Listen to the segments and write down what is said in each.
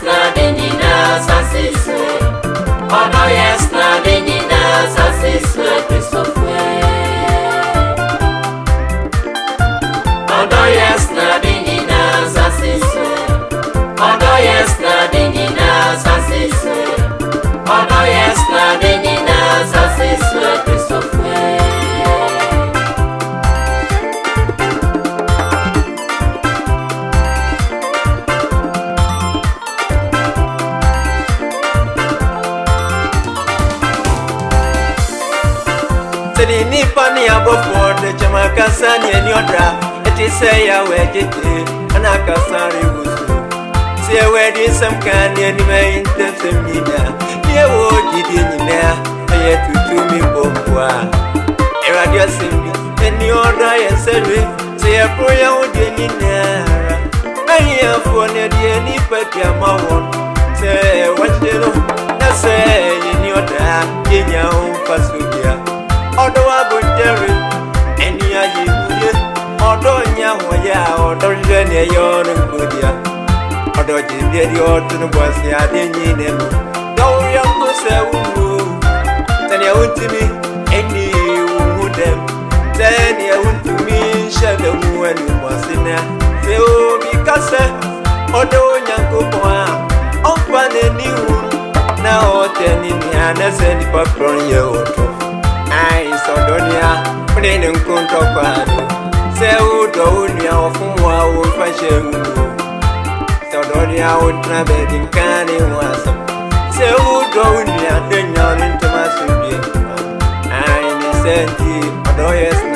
Krishna ya bɔfoɔ de kyɛm akasa ne ani ɔdra ɛte sɛ ya wɔ agyegye ana akasa rewo so sɛ ɛwɔ adi nsɛm ka ne anim ayi ntɛmsɛm nyina ne ɛwɔ gyidie nyinaa ɛyɛ tutumi bɔ mpoa awurade ɔsɛm bi ani ɔdra yɛ nsɛdwe sɛ yɛkoro yɛ ho deɛ nyinaara ahiafoɔ ne deɛ nipa diama wɔn sɛ wɔkyerɛ no na sɛ yɛni ɔdra yɛnya ho mfa so bia ɔdɔ wabɔ dere ẹni ayé wúyé ọ̀dọ̀ nya wọn yá ọ̀dọ̀ rírẹ ni ẹyọ ọdún gbòdìá ọ̀dọ̀ jìbìẹ di ọdún bọsẹ adé yín nẹnu yẹ kó sẹ wúwo sẹni ẹwọn ti mi ẹni ìwúwo dẹm sẹni ẹwọn ti mi ṣẹlẹ mú ẹni bọsẹ náà ṣé omi kásẹ ọ̀dọ̀ nya kó bọ á ọ̀npa nẹni wù náà ọtẹ nínú àná sẹni pàpọ̀ yẹ ọdún. Macedonia mrene nkonto kwano sɛ wodɔ wo nua ɔfom a wɔmfa hyɛ nguo Macedonia wotena baabi nka ne ho asɛm sɛ wodɔ wo nua dɛ nya ne ntoma so bie ayɛ ne sɛ nti ɔdɔyɛ sena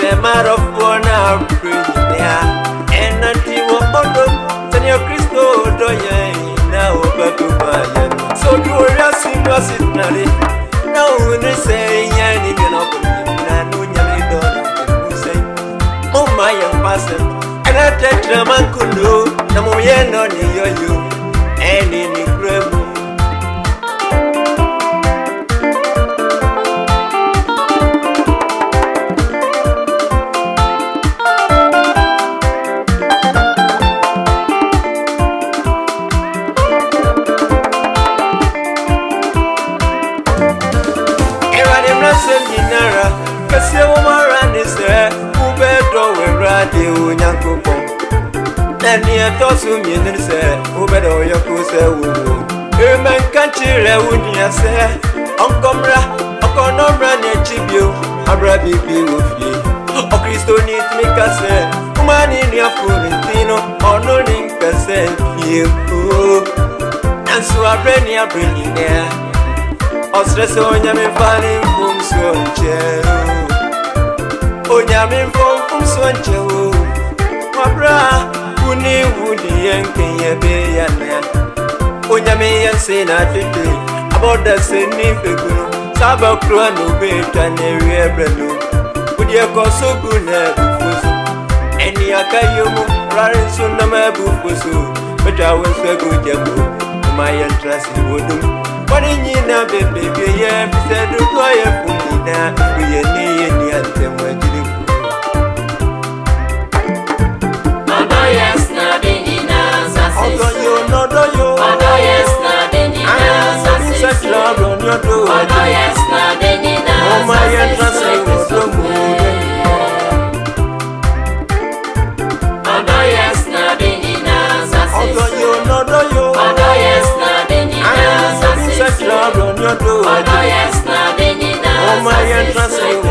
say, matter of one hour, ale nie to sumie nrse ubedo yokuse wuwo emen kanchire wunia se onkomra okonomra ne chibio abra bibi wofie okristo ni tmika se umani ni afurintino ono ni nkase yehu nanso abrɛ ni abrɛ nyinaa ɔsrɛ sɛ onyame mfa ne mfom so nkyɛ onyame mfomfom so nkyɛ o wabrɛ a ni wuli yen kenye be yane onyame yen se na tete aboda se ni fegunu saba kura no be ta ne wiye brenu wuli ye ko so ku ne bufusu eni aka yi omu rari so na ma bufusu bata awo se ko je ko kuma yen tra si wodu wani nyi na be be be ye bise du to ye funi na wuli ye ni ye ni ante mo jiri. not do. Oh, no, yes, na, Oh, my entrance.